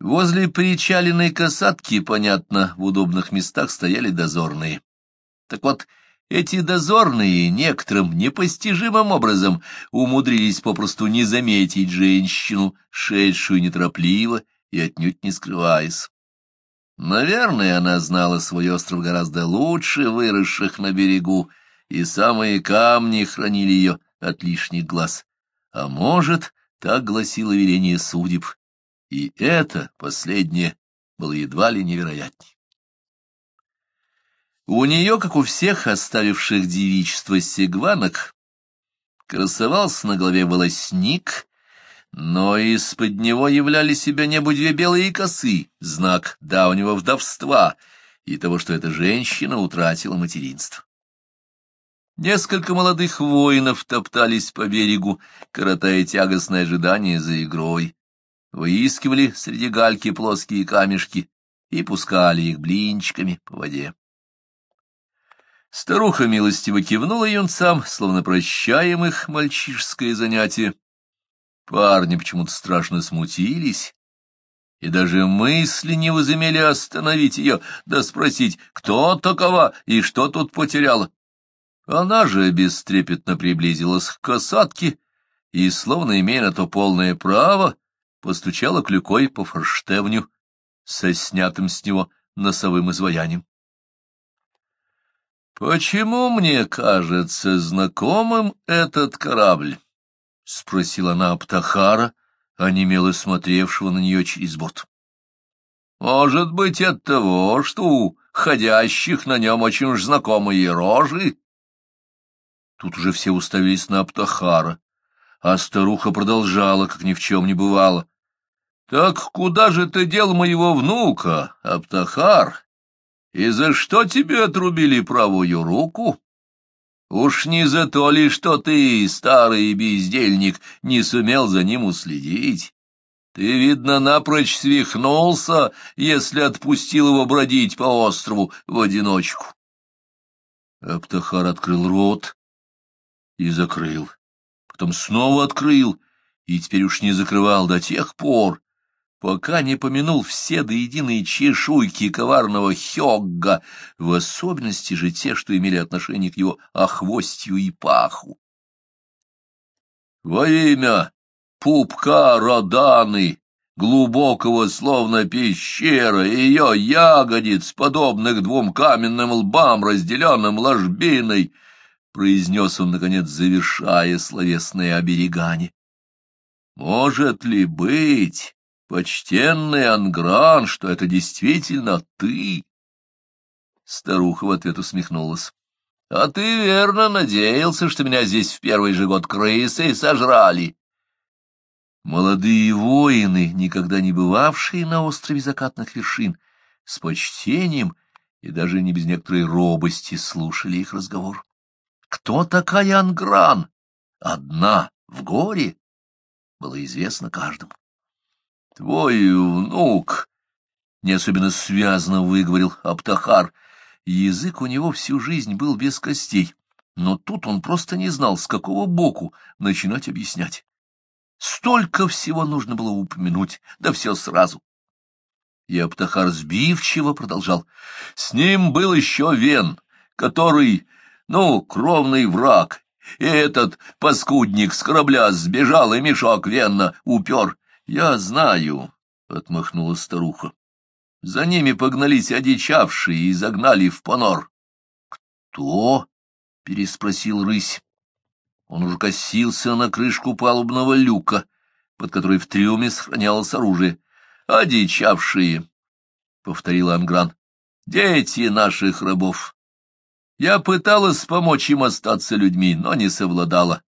Возле причаленной касатки, понятно, в удобных местах стояли дозорные. Так вот, эти дозорные некоторым непостижимым образом умудрились попросту не заметить женщину, шедшую неторопливо и отнюдь не скрываясь. Наверное, она знала свой остров гораздо лучше выросших на берегу, и самые камни хранили ее от лишних глаз. А может, так гласило веление судеб, и это, последнее, было едва ли невероятней. У нее, как у всех оставивших девичество сегванок, красовался на голове волосник, но из-под него являли себя небо две белые косы, знак давнего вдовства и того, что эта женщина утратила материнство. Несколько молодых воинов топтались по берегу, коротая тягостное ожидание за игрой, выискивали среди гальки плоские камешки и пускали их блинчиками по воде. Старуха милостиво кивнула юнцам, словно прощаем их мальчишеское занятие. Парни почему-то страшно смутились, и даже мысли не возымели остановить ее, да спросить, кто такова и что тут потеряла. Она же бестрепетно приблизилась к касатке и, словно имея на то полное право, постучала клюкой по форштевню со снятым с него носовым изваянием. «Почему мне кажется знакомым этот корабль?» — спросила она Аптахара, онемело смотревшего на нее через борт. «Может быть, от того, что у ходящих на нем очень уж знакомые рожи?» Тут уже все уставились на Аптахара, а старуха продолжала, как ни в чем не бывало. «Так куда же ты дел моего внука, Аптахар?» И за что тебе отрубили правую руку? Уж не за то ли, что ты, старый бездельник, не сумел за ним уследить? Ты, видно, напрочь свихнулся, если отпустил его бродить по острову в одиночку. Аптахар открыл рот и закрыл, потом снова открыл и теперь уж не закрывал до тех пор, пока не помянул все до единой чешуйки коварного Хёгга, в особенности же те, что имели отношение к его охвостью и паху. Во имя пупка Роданы, глубокого словно пещера, ее ягодиц, подобных двум каменным лбам, разделенным ложбиной, произнес он, наконец, завершая словесное оберегание. Может ли быть, Почтенный Ангран, что это действительно ты? Старуха в ответ усмехнулась. — А ты верно надеялся, что меня здесь в первый же год крысы сожрали. Молодые воины, никогда не бывавшие на острове закатных вершин, с почтением и даже не без некоторой робости слушали их разговор. Кто такая Ангран? Одна в горе? Было известно каждому. Твой внук, — не особенно связно выговорил Аптахар. Язык у него всю жизнь был без костей, но тут он просто не знал, с какого боку начинать объяснять. Столько всего нужно было упомянуть, да все сразу. И Аптахар сбивчиво продолжал. С ним был еще Вен, который, ну, кровный враг, и этот паскудник с корабля сбежал и мешок Венна упер. Я знаю, — отмахнула старуха. За ними погнались одичавшие и загнали в понор. — Кто? — переспросил рысь. Он уже косился на крышку палубного люка, под которой в трюме сохранялось оружие. — Одичавшие, — повторил Ангран, — дети наших рабов. Я пыталась помочь им остаться людьми, но не совладала.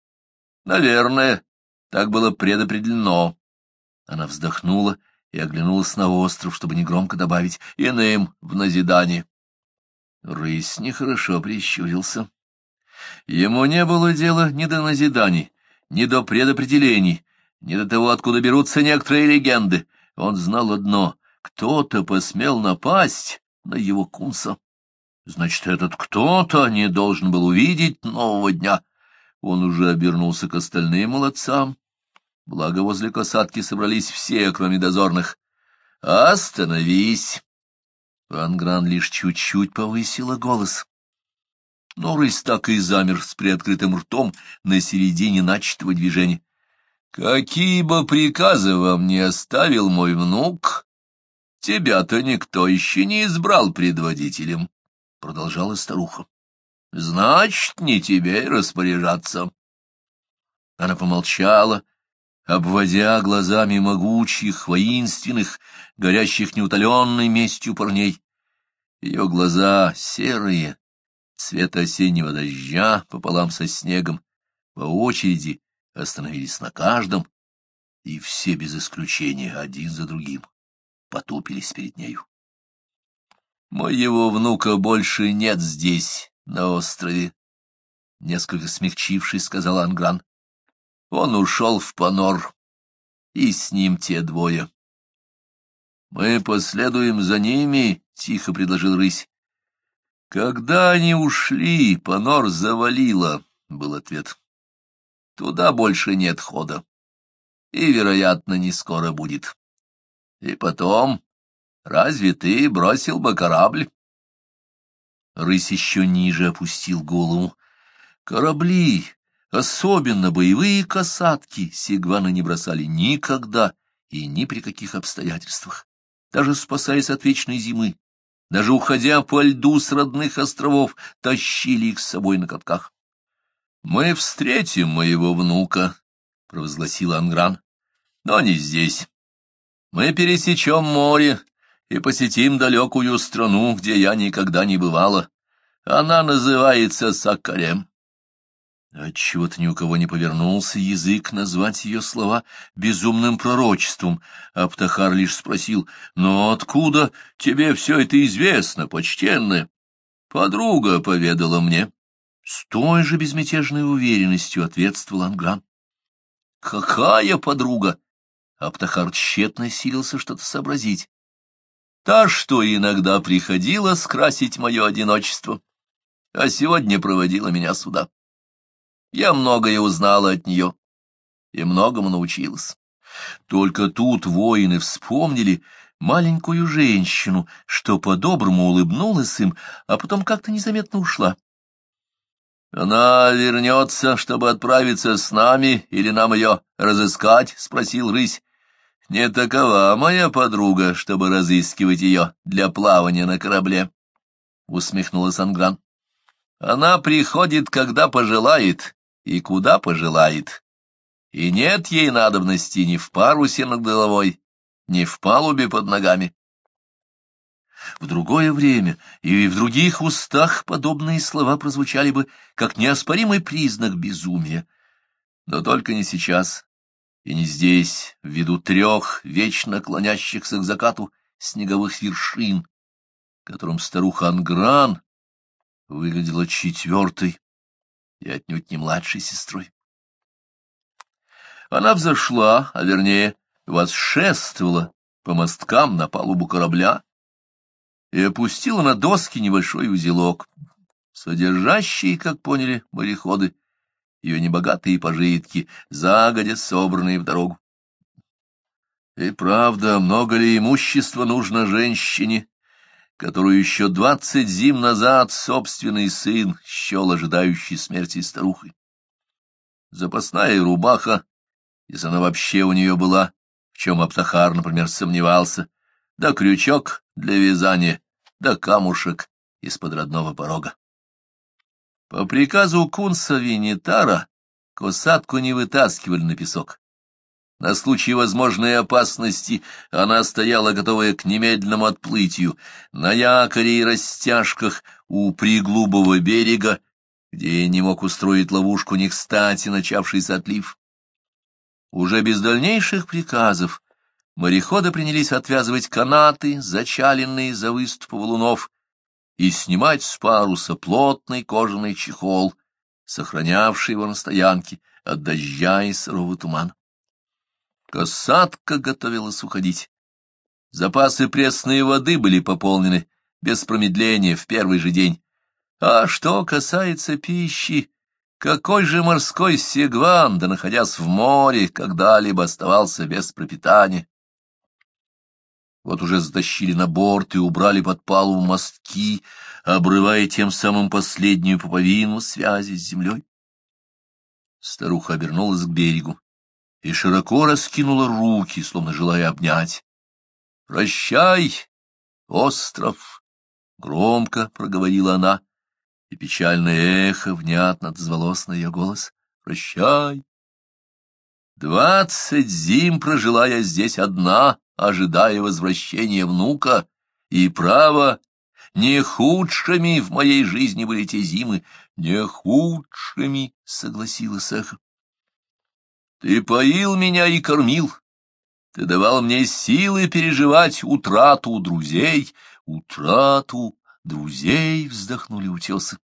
Наверное, так было предопределено. Она вздохнула и оглянулась на остров, чтобы негромко добавить «иным в назидание». Рысь нехорошо прищурился. Ему не было дела ни до назиданий, ни до предопределений, ни до того, откуда берутся некоторые легенды. Он знал одно — кто-то посмел напасть на его кунса. Значит, этот кто-то не должен был увидеть нового дня. Он уже обернулся к остальным молодцам, Благо возле касатки собрались все, кроме дозорных. Остановись! Ван лишь чуть-чуть повысила голос. Но рысь так и замер с приоткрытым ртом на середине начатого движения. «Какие бы приказы вам не оставил мой внук, тебя-то никто еще не избрал предводителем», — продолжала старуха. «Значит, не тебе распоряжаться». Она помолчала, обводя глазами могучих, воинственных, горящих неутоленной местью парней. Ее глаза серые, цвета осеннего дождя пополам со снегом, по очереди остановились на каждом, и все без исключения, один за другим, потупились перед нею. «Моего внука больше нет здесь, на острове», — несколько смягчившись, сказал Ангран. Он ушел в Панор, и с ним те двое. — Мы последуем за ними, — тихо предложил рысь. — Когда они ушли, Панор завалило, — был ответ. — Туда больше нет хода. И, вероятно, не скоро будет. И потом, разве ты бросил бы корабль? Рысь еще ниже опустил голову. Корабли, Особенно боевые касатки Сигвана не бросали никогда и ни при каких обстоятельствах, даже спасаясь от вечной зимы, даже уходя по льду с родных островов, тащили их с собой на катках. — Мы встретим моего внука, — провозгласил Ангран, — но не здесь. Мы пересечем море и посетим далекую страну, где я никогда не бывала. Она называется Саккарем. Отчего-то ни у кого не повернулся язык назвать ее слова безумным пророчеством. Аптахар лишь спросил, «Но откуда тебе все это известно, почтенная?» «Подруга поведала мне». С той же безмятежной уверенностью ответствовал Ангран. «Какая подруга?» Аптахар тщетно силился что-то сообразить. «Та, что иногда приходила скрасить мое одиночество, а сегодня проводила меня сюда». Я многое узнала от нее и многому научилась. Только тут воины вспомнили маленькую женщину, что по-доброму улыбнулась им, а потом как-то незаметно ушла. «Она вернется, чтобы отправиться с нами, или нам ее разыскать?» — спросил рысь. «Не такова моя подруга, чтобы разыскивать ее для плавания на корабле», — усмехнулась Ангран. «Она приходит, когда пожелает, и куда пожелает. И нет ей надобности ни в парусе над головой, ни в палубе под ногами. В другое время и в других устах подобные слова прозвучали бы как неоспоримый признак безумия. Но только не сейчас и не здесь, ввиду трех вечно клонящихся к закату снеговых вершин, которым старуха Ангран выглядела четвертой и отнюдь не младшей сестрой. Она взошла, а вернее, восшествовала по мосткам на палубу корабля и опустила на доски небольшой узелок, содержащий, как поняли мореходы, ее небогатые пожитки, загодя собранные в дорогу. И правда, много ли имущества нужно женщине, которую еще двадцать зим назад собственный сын счел ожидающий смерти старухой. Запасная рубаха, если она вообще у нее была, в чем Аптахар, например, сомневался, да крючок для вязания, да камушек из-под родного порога. По приказу кунса Винитара косатку не вытаскивали на песок. На случай возможной опасности она стояла, готовая к немедленному отплытию, на якоре и растяжках у приглубого берега, где не мог устроить ловушку не кстати начавшийся отлив. Уже без дальнейших приказов мореходы принялись отвязывать канаты, зачаленные за выступы валунов, и снимать с паруса плотный кожаный чехол, сохранявший его на стоянке от дождя и сырого тумана. Касатка готовилась уходить. Запасы пресной воды были пополнены без промедления в первый же день. А что касается пищи, какой же морской сегван, да находясь в море, когда-либо оставался без пропитания? Вот уже затащили на борт и убрали под палубу мостки, обрывая тем самым последнюю пуповину связи с землей. Старуха обернулась к берегу и широко раскинула руки, словно желая обнять. «Прощай, остров!» — громко проговорила она, и печальное эхо внятно отозвалось на ее голос. «Прощай!» Двадцать зим прожила я здесь одна, ожидая возвращения внука, и, право, не худшими в моей жизни были те зимы, не худшими, — согласилась эхо. Ты поил меня и кормил, ты давал мне силы переживать утрату друзей, утрату друзей, — вздохнули утесы.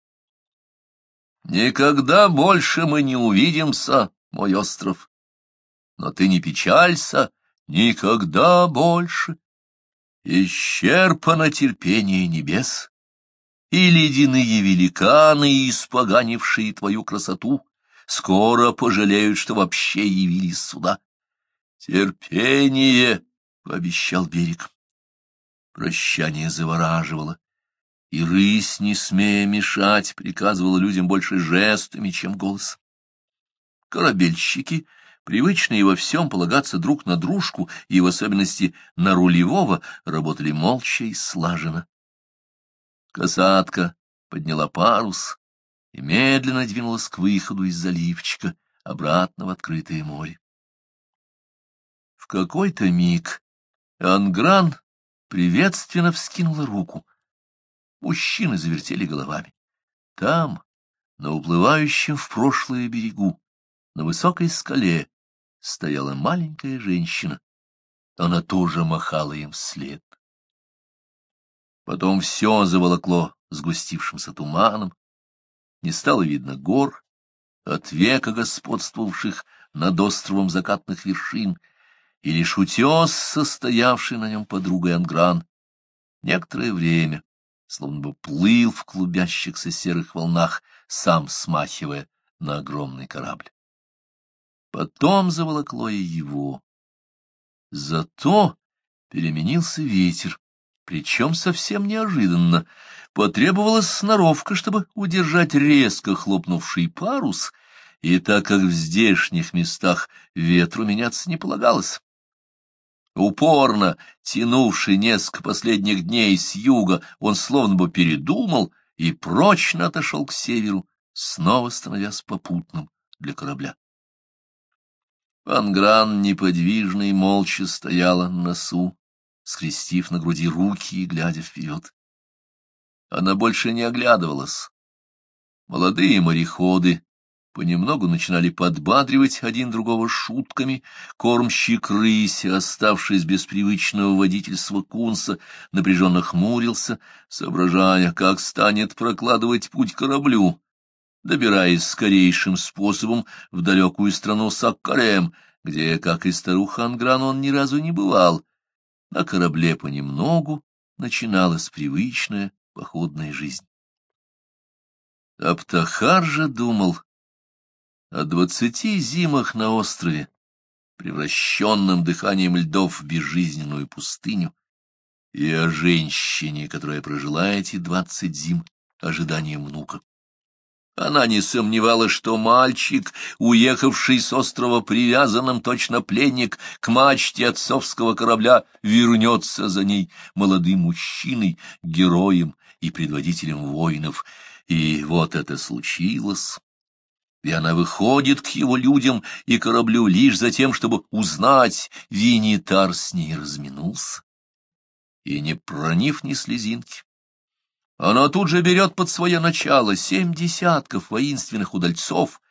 Никогда больше мы не увидимся, мой остров. Но ты не печалься, никогда больше. Исчерпано терпение небес, и ледяные великаны, испоганившие твою красоту, скоро пожалеют, что вообще явились сюда. Терпение, — пообещал берег. Прощание завораживало, и рысь, не смея мешать, приказывала людям больше жестами, чем голос. Корабельщики — привычные во всем полагаться друг на дружку и в особенности на рулевого, работали молча и слаженно. Касатка подняла парус и медленно двинулась к выходу из заливчика, обратно в открытое море. В какой-то миг Ангран приветственно вскинула руку. Мужчины завертели головами. Там, на уплывающем в прошлое берегу, на высокой скале, стояла маленькая женщина. Она тоже махала им вслед. Потом все заволокло сгустившимся туманом, не стало видно гор, от века господствовавших над островом закатных вершин, и лишь утес, состоявший на нем подругой Ангран, некоторое время, словно бы плыл в клубящихся серых волнах, сам смахивая на огромный корабль. Потом заволокло и его. Зато переменился ветер, причем совсем неожиданно. Потребовалась сноровка, чтобы удержать резко хлопнувший парус, и так как в здешних местах ветру меняться не полагалось. Упорно тянувший несколько последних дней с юга, он словно бы передумал и прочно отошел к северу, снова становясь попутным для корабля. Пангран неподвижно и молча стояла на носу, скрестив на груди руки и глядя вперед. Она больше не оглядывалась. Молодые мореходы понемногу начинали подбадривать один другого шутками, кормщик рыси, оставшись без привычного водительства кунса, напряженно хмурился, соображая, как станет прокладывать путь кораблю, добираясь скорейшим способом в далекую страну Саккарем, где, как и старуха Ангран, он ни разу не бывал. На корабле понемногу начиналась привычная походная жизнь. Аптахар же думал о двадцати зимах на острове, превращенном дыханием льдов в безжизненную пустыню, и о женщине, которая прожила эти двадцать зим ожиданием внука. Она не сомневалась, что мальчик, уехавший с острова привязанным точно пленник к мачте отцовского корабля, вернется за ней молодым мужчиной, героем и предводителем воинов. И вот это случилось. И она выходит к его людям и кораблю лишь за тем, чтобы узнать, Винитар с ней разминулся. И не пронив ни слезинки, она тут же берет под свое начало семь десятков воинственных удальцов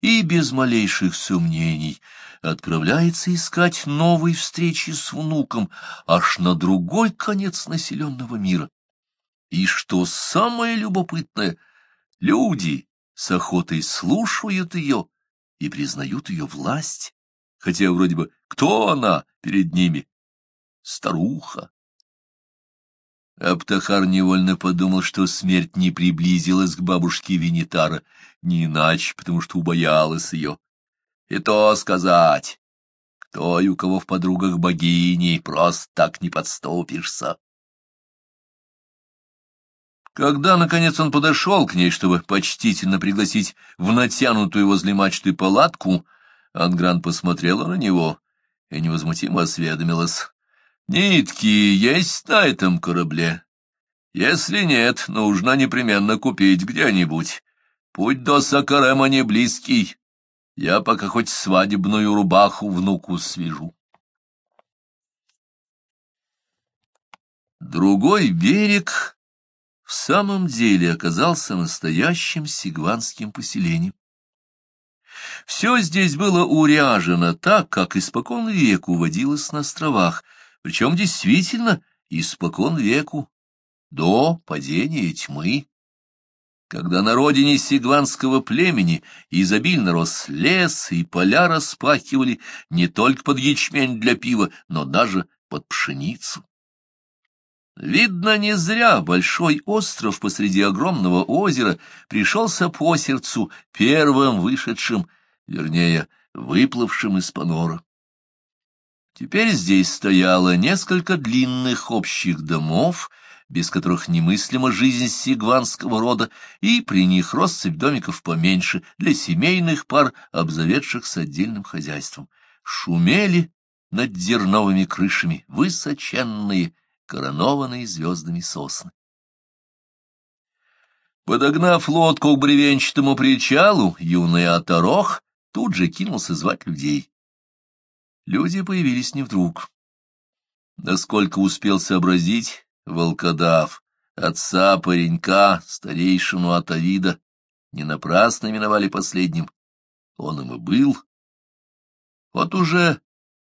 и без малейших сомнений отправляется искать новой встречи с внуком аж на другой конец населенного мира. И что самое любопытное, люди с охотой слушают ее и признают ее власть, хотя вроде бы кто она перед ними? Старуха, Аптахар невольно подумал, что смерть не приблизилась к бабушке Винитара, не иначе, потому что убоялась ее. И то сказать. той, у кого в подругах богини, просто так не подступишься. Когда, наконец, он подошел к ней, чтобы почтительно пригласить в натянутую возле мачты палатку, Ангран посмотрела на него и невозмутимо осведомилась. «Нитки есть на этом корабле? Если нет, нужно непременно купить где-нибудь. Путь до Сакарема не близкий. Я пока хоть свадебную рубаху внуку свяжу». Другой берег в самом деле оказался настоящим сигванским поселением. Все здесь было уряжено так, как испокон веку водилось на островах, причем действительно испокон веку, до падения тьмы. Когда на родине сигванского племени изобильно рос лес, и поля распахивали не только под ячмень для пива, но даже под пшеницу. Видно, не зря большой остров посреди огромного озера пришелся по сердцу первым вышедшим, вернее, выплывшим из Панора. Теперь здесь стояло несколько длинных общих домов, без которых немыслима жизнь сигванского рода, и при них россыпь домиков поменьше для семейных пар, обзаведшихся отдельным хозяйством. Шумели над зерновыми крышами высоченные коронованные звездами сосны. Подогнав лодку к бревенчатому причалу, юный оторох тут же кинулся звать людей. Люди появились не вдруг. Насколько успел сообразить волкодав, отца паренька, старейшину Атавида, не напрасно именовали последним. Он им и был. Вот уже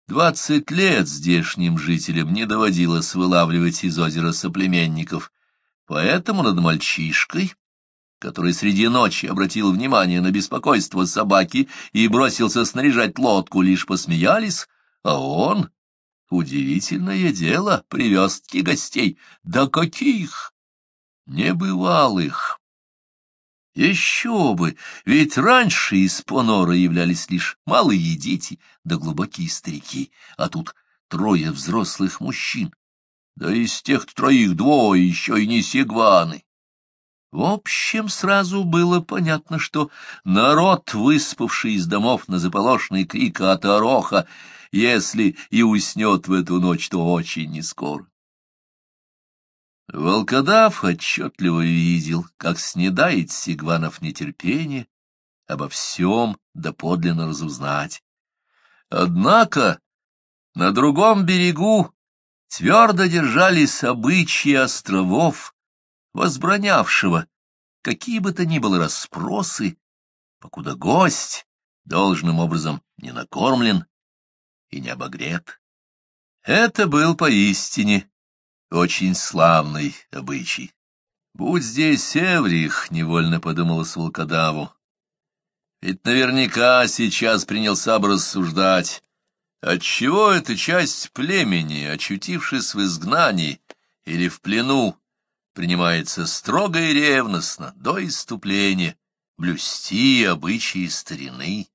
Двадцать лет здешним жителям не доводилось вылавливать из озера соплеменников, поэтому над мальчишкой, который среди ночи обратил внимание на беспокойство собаки и бросился снаряжать лодку, лишь посмеялись, а он, удивительное дело, привез-таки гостей. Да каких! Небывалых! Еще бы, ведь раньше из Понора являлись лишь малые дети да глубокие старики, а тут трое взрослых мужчин. Да из тех троих двое еще и не сигваны. В общем, сразу было понятно, что народ, выспавший из домов на заполошный крик от ороха, если и уснет в эту ночь, то очень нескоро. Волкодав отчетливо видел, как снедает Сигванов нетерпение обо всем доподлинно разузнать. Однако на другом берегу твердо держались обычаи островов, возбранявшего какие бы то ни было расспросы, покуда гость должным образом не накормлен и не обогрет. Это был поистине очень славный обычай. Будь здесь Эврих, — невольно подумалось волкодаву. Ведь наверняка сейчас принялся бы рассуждать, отчего эта часть племени, очутившись в изгнании или в плену, принимается строго и ревностно, до иступления, блюсти обычаи старины.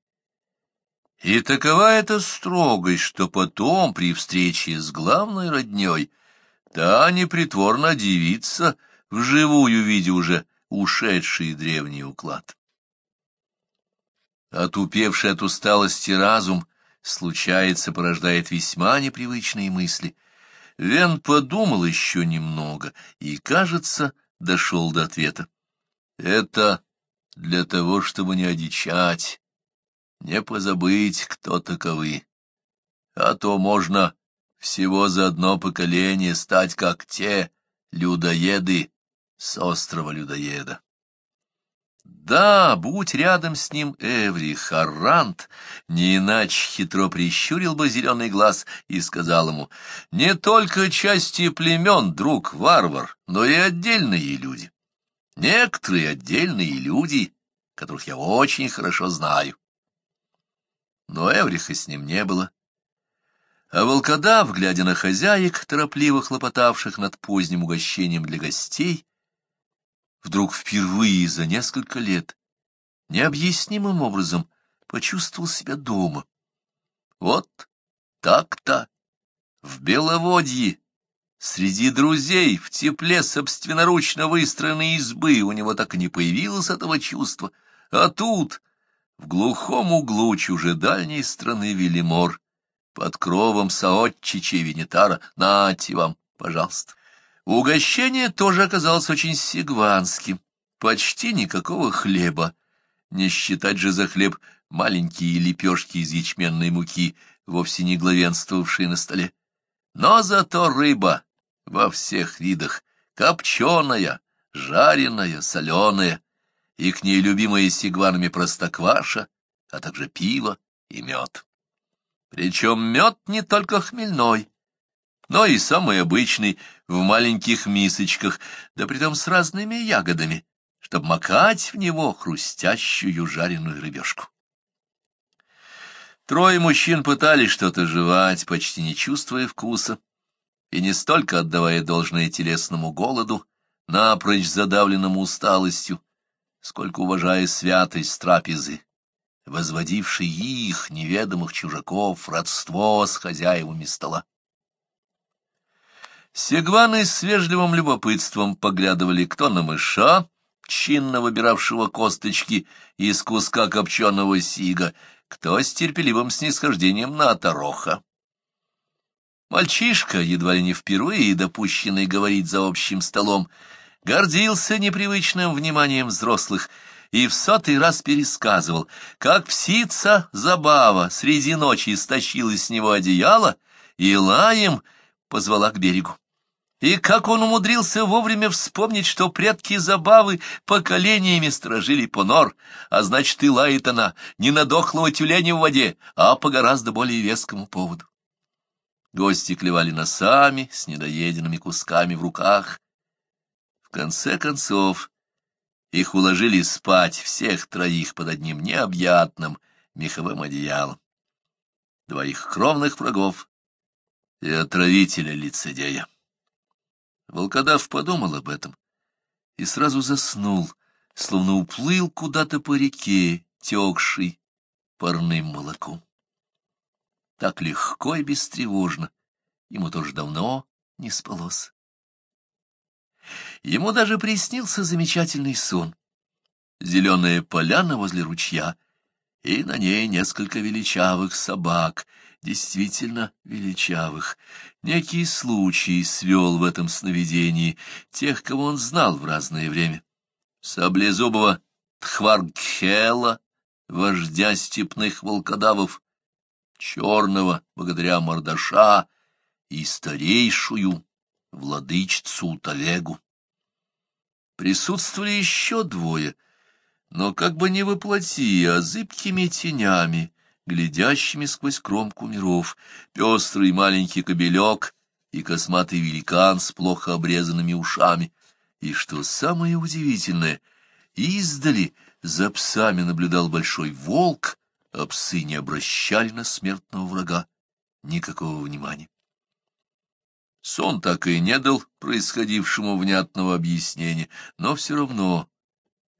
И такова эта строгость, что потом, при встрече с главной родней, Та непритворно дивится, вживую видя уже ушедший древний уклад. Отупевший от усталости разум, случается, порождает весьма непривычные мысли. Вен подумал еще немного и, кажется, дошел до ответа. Это для того, чтобы не одичать, не позабыть, кто таковы. А то можно всего за одно поколение стать как те людоеды с острова людоеда. Да, будь рядом с ним Эври Харрант, не иначе хитро прищурил бы зеленый глаз и сказал ему, «Не только части племен, друг варвар, но и отдельные люди. Некоторые отдельные люди, которых я очень хорошо знаю». Но Эвриха с ним не было. А волкодав, глядя на хозяек, торопливо хлопотавших над поздним угощением для гостей, вдруг впервые за несколько лет необъяснимым образом почувствовал себя дома. Вот так-то, в Беловодье, среди друзей, в тепле собственноручно выстроенной избы у него так и не появилось этого чувства, а тут, в глухом углу чужедальней страны Велимор, под кровом соотчичей Венетара, нате вам, пожалуйста. Угощение тоже оказалось очень сигванским, почти никакого хлеба, не считать же за хлеб маленькие лепешки из ячменной муки, вовсе не главенствовавшие на столе. Но зато рыба во всех видах, копченая, жареная, соленая, и к ней любимые сигванами простокваша, а также пиво и мед. Причем мед не только хмельной, но и самый обычный, в маленьких мисочках, да притом с разными ягодами, чтобы макать в него хрустящую жареную рыбешку. Трое мужчин пытались что-то жевать, почти не чувствуя вкуса, и не столько отдавая должное телесному голоду, напрочь задавленному усталостью, сколько уважая святость трапезы, возводившей их, неведомых чужаков, родство с хозяевами стола. Сегваны с вежливым любопытством поглядывали кто на мыша, чинно выбиравшего косточки из куска копченого сига, кто с терпеливым снисхождением на отороха. Мальчишка, едва ли не впервые допущенный говорить за общим столом, гордился непривычным вниманием взрослых и в сотый раз пересказывал, как псица забава среди ночи стащила с него одеяло и лаем позвала к берегу. И как он умудрился вовремя вспомнить, что предки забавы поколениями сторожили понор, а значит, и лает она не на дохлого тюленя в воде, а по гораздо более вескому поводу. Гости клевали носами с недоеденными кусками в руках. В конце концов, их уложили спать всех троих под одним необъятным меховым одеялом. Двоих кровных врагов и отравителя лицедея. Волкодав подумал об этом и сразу заснул, словно уплыл куда-то по реке, текшей парным молоком. Так легко и бестревожно ему тоже давно не спалось. Ему даже приснился замечательный сон. Зеленая поляна возле ручья, и на ней несколько величавых собак — действительно величавых. Некий случай свел в этом сновидении тех, кого он знал в разное время. Саблезубого Тхваргхела, вождя степных волкодавов, черного, благодаря Мордаша, и старейшую, владычицу Тавегу. Присутствовали еще двое, но как бы не воплоти, а зыбкими тенями, глядящими сквозь кромку миров, пестрый маленький кобелек и косматый великан с плохо обрезанными ушами. И что самое удивительное, издали за псами наблюдал большой волк, а псы не обращали на смертного врага никакого внимания. Сон так и не дал происходившему внятного объяснения, но все равно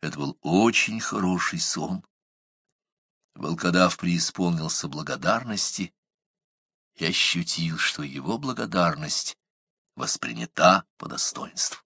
это был очень хороший сон. Волкодав преисполнился благодарности и ощутил, что его благодарность воспринята по достоинству.